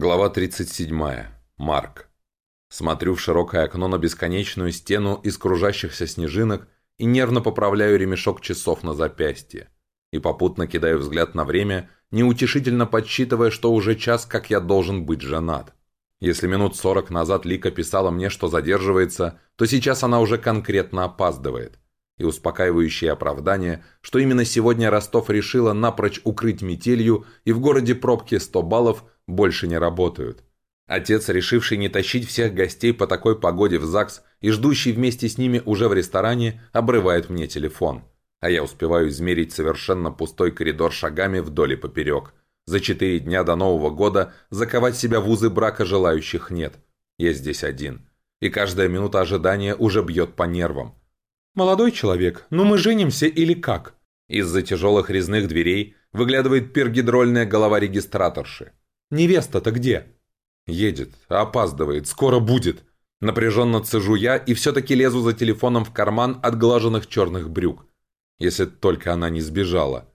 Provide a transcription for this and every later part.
Глава 37. Марк. Смотрю в широкое окно на бесконечную стену из кружащихся снежинок и нервно поправляю ремешок часов на запястье. И попутно кидаю взгляд на время, неутешительно подсчитывая, что уже час, как я должен быть женат. Если минут сорок назад Лика писала мне, что задерживается, то сейчас она уже конкретно опаздывает. И успокаивающее оправдание, что именно сегодня Ростов решила напрочь укрыть метелью и в городе пробки 100 баллов – больше не работают. Отец, решивший не тащить всех гостей по такой погоде в ЗАГС и ждущий вместе с ними уже в ресторане, обрывает мне телефон. А я успеваю измерить совершенно пустой коридор шагами вдоль и поперек. За четыре дня до Нового года заковать себя в узы брака желающих нет. Я здесь один. И каждая минута ожидания уже бьет по нервам. «Молодой человек, ну мы женимся или как?» Из-за тяжелых резных дверей выглядывает пергидрольная голова регистраторши. Невеста-то где?» «Едет, опаздывает, скоро будет». Напряженно цежу я и все-таки лезу за телефоном в карман отглаженных черных брюк. Если только она не сбежала.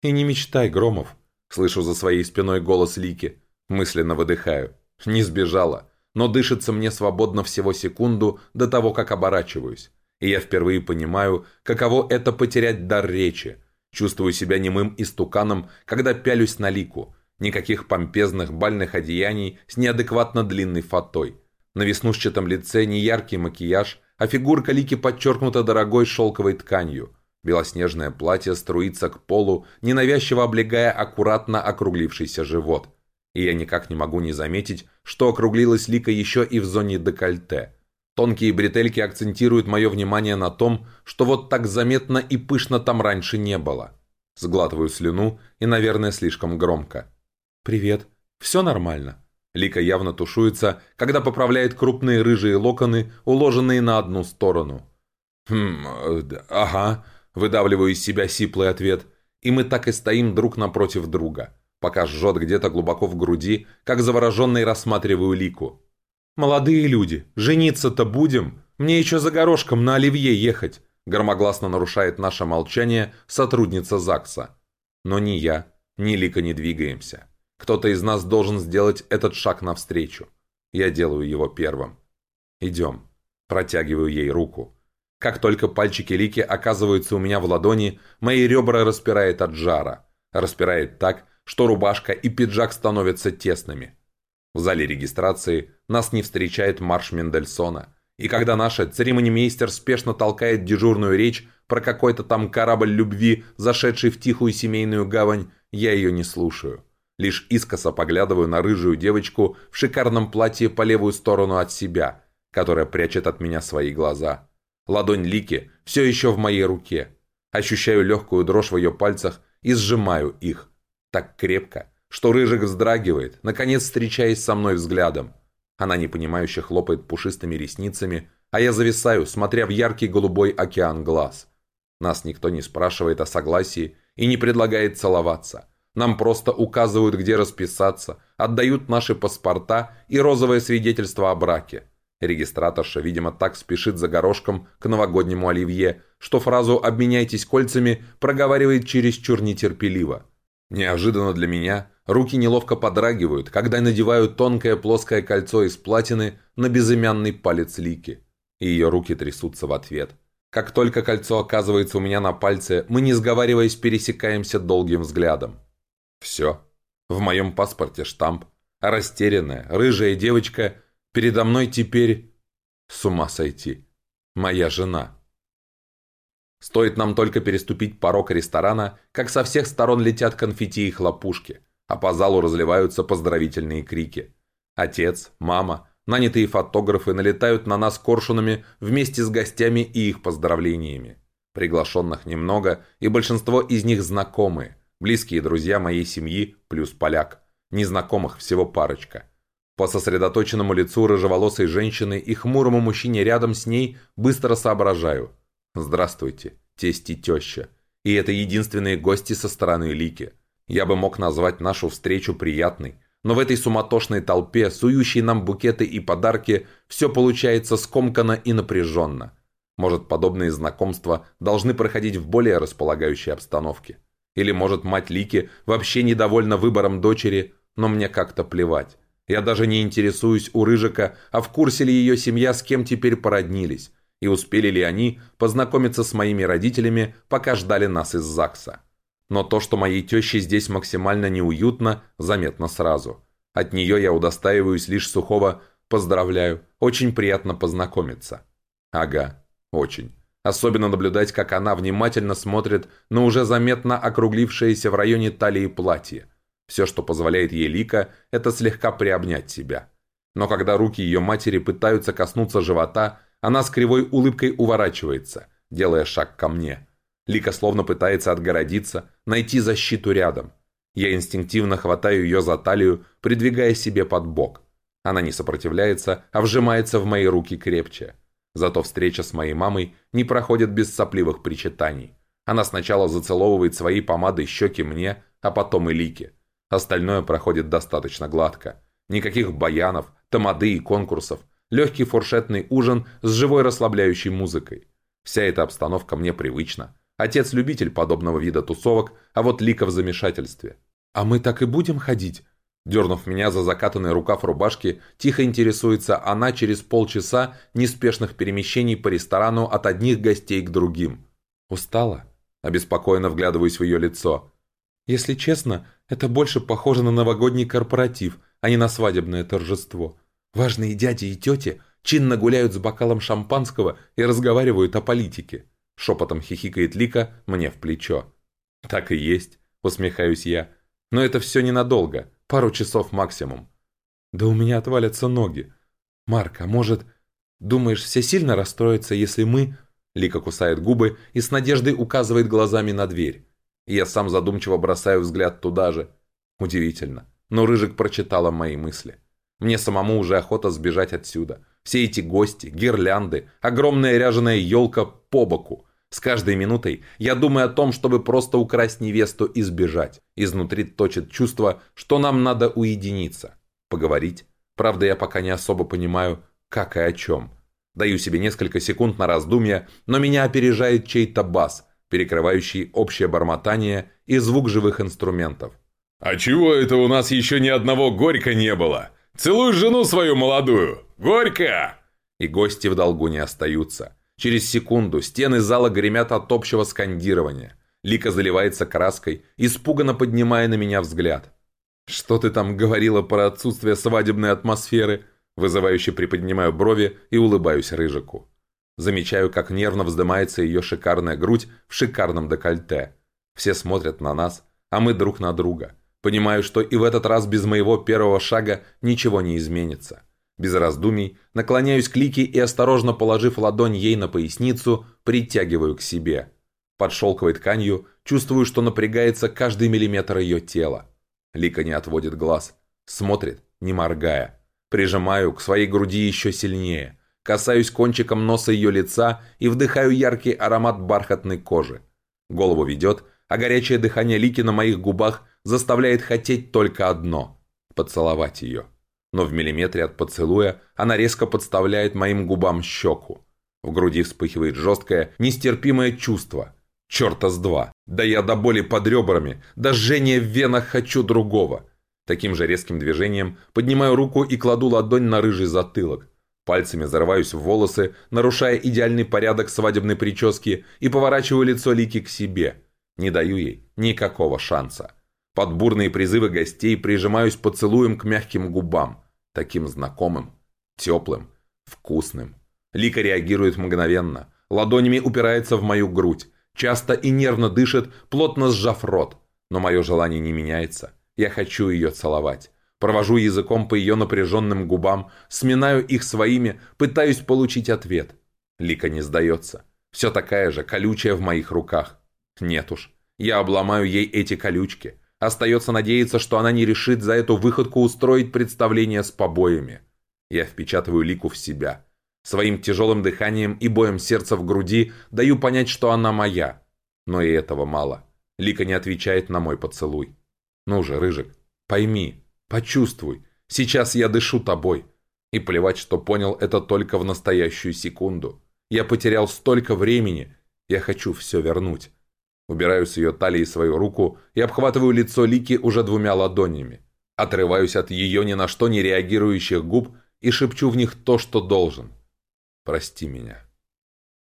«И не мечтай, Громов», — слышу за своей спиной голос Лики. Мысленно выдыхаю. Не сбежала, но дышится мне свободно всего секунду до того, как оборачиваюсь. И я впервые понимаю, каково это потерять дар речи. Чувствую себя немым истуканом, когда пялюсь на Лику — Никаких помпезных бальных одеяний с неадекватно длинной фатой. На веснушчатом лице не яркий макияж, а фигурка Лики подчеркнута дорогой шелковой тканью. Белоснежное платье струится к полу, ненавязчиво облегая аккуратно округлившийся живот. И я никак не могу не заметить, что округлилась Лика еще и в зоне декольте. Тонкие бретельки акцентируют мое внимание на том, что вот так заметно и пышно там раньше не было. Сглатываю слюну и, наверное, слишком громко. «Привет. Все нормально?» Лика явно тушуется, когда поправляет крупные рыжие локоны, уложенные на одну сторону. «Хм, э, ага», – выдавливаю из себя сиплый ответ. И мы так и стоим друг напротив друга, пока жжет где-то глубоко в груди, как завороженный рассматриваю Лику. «Молодые люди, жениться-то будем? Мне еще за горошком на Оливье ехать», громогласно нарушает наше молчание сотрудница ЗАГСа. Но ни я, ни Лика не двигаемся. Кто-то из нас должен сделать этот шаг навстречу. Я делаю его первым. Идем. Протягиваю ей руку. Как только пальчики Лики оказываются у меня в ладони, мои ребра распирает от жара. Распирает так, что рубашка и пиджак становятся тесными. В зале регистрации нас не встречает марш Мендельсона. И когда наша церемонимейстер спешно толкает дежурную речь про какой-то там корабль любви, зашедший в тихую семейную гавань, я ее не слушаю. Лишь искоса поглядываю на рыжую девочку в шикарном платье по левую сторону от себя, которая прячет от меня свои глаза. Ладонь Лики все еще в моей руке. Ощущаю легкую дрожь в ее пальцах и сжимаю их. Так крепко, что Рыжик вздрагивает, наконец встречаясь со мной взглядом. Она непонимающе хлопает пушистыми ресницами, а я зависаю, смотря в яркий голубой океан глаз. Нас никто не спрашивает о согласии и не предлагает целоваться – нам просто указывают, где расписаться, отдают наши паспорта и розовое свидетельство о браке. Регистраторша, видимо, так спешит за горошком к новогоднему оливье, что фразу «обменяйтесь кольцами» проговаривает чересчур нетерпеливо. Неожиданно для меня руки неловко подрагивают, когда надеваю тонкое плоское кольцо из платины на безымянный палец Лики. И ее руки трясутся в ответ. Как только кольцо оказывается у меня на пальце, мы, не сговариваясь, пересекаемся долгим взглядом. Все. В моем паспорте штамп. Растерянная, рыжая девочка передо мной теперь... С ума сойти. Моя жена. Стоит нам только переступить порог ресторана, как со всех сторон летят конфетти и хлопушки, а по залу разливаются поздравительные крики. Отец, мама, нанятые фотографы налетают на нас коршунами вместе с гостями и их поздравлениями. Приглашенных немного, и большинство из них знакомые – Близкие друзья моей семьи плюс поляк. Незнакомых всего парочка. По сосредоточенному лицу рыжеволосой женщины и хмурому мужчине рядом с ней быстро соображаю. Здравствуйте, тесть и теща. И это единственные гости со стороны Лики. Я бы мог назвать нашу встречу приятной, но в этой суматошной толпе, сующей нам букеты и подарки, все получается скомканно и напряженно. Может, подобные знакомства должны проходить в более располагающей обстановке. Или, может, мать Лики вообще недовольна выбором дочери, но мне как-то плевать. Я даже не интересуюсь у Рыжика, а в курсе ли ее семья с кем теперь породнились, и успели ли они познакомиться с моими родителями, пока ждали нас из ЗАГСа. Но то, что моей теще здесь максимально неуютно, заметно сразу. От нее я удостаиваюсь лишь сухого «поздравляю, очень приятно познакомиться». Ага, очень. Особенно наблюдать, как она внимательно смотрит на уже заметно округлившееся в районе талии платье. Все, что позволяет ей Лика, это слегка приобнять себя. Но когда руки ее матери пытаются коснуться живота, она с кривой улыбкой уворачивается, делая шаг ко мне. Лика словно пытается отгородиться, найти защиту рядом. Я инстинктивно хватаю ее за талию, придвигая себе под бок. Она не сопротивляется, а вжимается в мои руки крепче. Зато встреча с моей мамой не проходит без сопливых причитаний. Она сначала зацеловывает своей помадой щеки мне, а потом и Лике. Остальное проходит достаточно гладко. Никаких баянов, тамады и конкурсов. Легкий фуршетный ужин с живой расслабляющей музыкой. Вся эта обстановка мне привычна. Отец любитель подобного вида тусовок, а вот Лика в замешательстве. «А мы так и будем ходить?» Дернув меня за закатанный рукав рубашки, тихо интересуется она через полчаса неспешных перемещений по ресторану от одних гостей к другим. «Устала?» Обеспокоенно вглядываюсь в ее лицо. «Если честно, это больше похоже на новогодний корпоратив, а не на свадебное торжество. Важные дяди и тети чинно гуляют с бокалом шампанского и разговаривают о политике». Шепотом хихикает Лика мне в плечо. «Так и есть», усмехаюсь я. «Но это все ненадолго». Пару часов максимум. Да у меня отвалятся ноги. Марк, а может, думаешь, все сильно расстроятся, если мы... Лика кусает губы и с надеждой указывает глазами на дверь. И я сам задумчиво бросаю взгляд туда же. Удивительно. Но Рыжик прочитала мои мысли. Мне самому уже охота сбежать отсюда. Все эти гости, гирлянды, огромная ряженая елка по боку. С каждой минутой я думаю о том, чтобы просто украсть невесту и сбежать. Изнутри точит чувство, что нам надо уединиться. Поговорить. Правда, я пока не особо понимаю, как и о чем. Даю себе несколько секунд на раздумья, но меня опережает чей-то бас, перекрывающий общее бормотание и звук живых инструментов. «А чего это у нас еще ни одного горько не было? Целуй жену свою молодую! Горько!» И гости в долгу не остаются. Через секунду стены зала гремят от общего скандирования. Лика заливается краской, испуганно поднимая на меня взгляд. «Что ты там говорила про отсутствие свадебной атмосферы?» Вызывающе приподнимаю брови и улыбаюсь Рыжику. Замечаю, как нервно вздымается ее шикарная грудь в шикарном декольте. Все смотрят на нас, а мы друг на друга. Понимаю, что и в этот раз без моего первого шага ничего не изменится. Без раздумий наклоняюсь к Лике и, осторожно положив ладонь ей на поясницу, притягиваю к себе. Под шелковой тканью чувствую, что напрягается каждый миллиметр ее тела. Лика не отводит глаз. Смотрит, не моргая. Прижимаю к своей груди еще сильнее. Касаюсь кончиком носа ее лица и вдыхаю яркий аромат бархатной кожи. Голову ведет, а горячее дыхание Лики на моих губах заставляет хотеть только одно – поцеловать ее но в миллиметре от поцелуя она резко подставляет моим губам щеку. В груди вспыхивает жесткое, нестерпимое чувство. Черта с два. Да я до боли под ребрами, до жжения в венах хочу другого. Таким же резким движением поднимаю руку и кладу ладонь на рыжий затылок. Пальцами зарываюсь в волосы, нарушая идеальный порядок свадебной прически и поворачиваю лицо Лики к себе. Не даю ей никакого шанса. Под бурные призывы гостей прижимаюсь поцелуем к мягким губам. Таким знакомым, теплым, вкусным. Лика реагирует мгновенно. Ладонями упирается в мою грудь. Часто и нервно дышит, плотно сжав рот. Но мое желание не меняется. Я хочу ее целовать. Провожу языком по ее напряженным губам, сминаю их своими, пытаюсь получить ответ. Лика не сдается. Все такая же, колючая в моих руках. Нет уж, я обломаю ей эти колючки. Остается надеяться, что она не решит за эту выходку устроить представление с побоями. Я впечатываю Лику в себя. Своим тяжелым дыханием и боем сердца в груди даю понять, что она моя. Но и этого мало. Лика не отвечает на мой поцелуй. «Ну же, Рыжик, пойми, почувствуй. Сейчас я дышу тобой». И плевать, что понял это только в настоящую секунду. Я потерял столько времени. Я хочу все вернуть. Убираю с ее талии свою руку и обхватываю лицо Лики уже двумя ладонями. Отрываюсь от ее ни на что не реагирующих губ и шепчу в них то, что должен. Прости меня.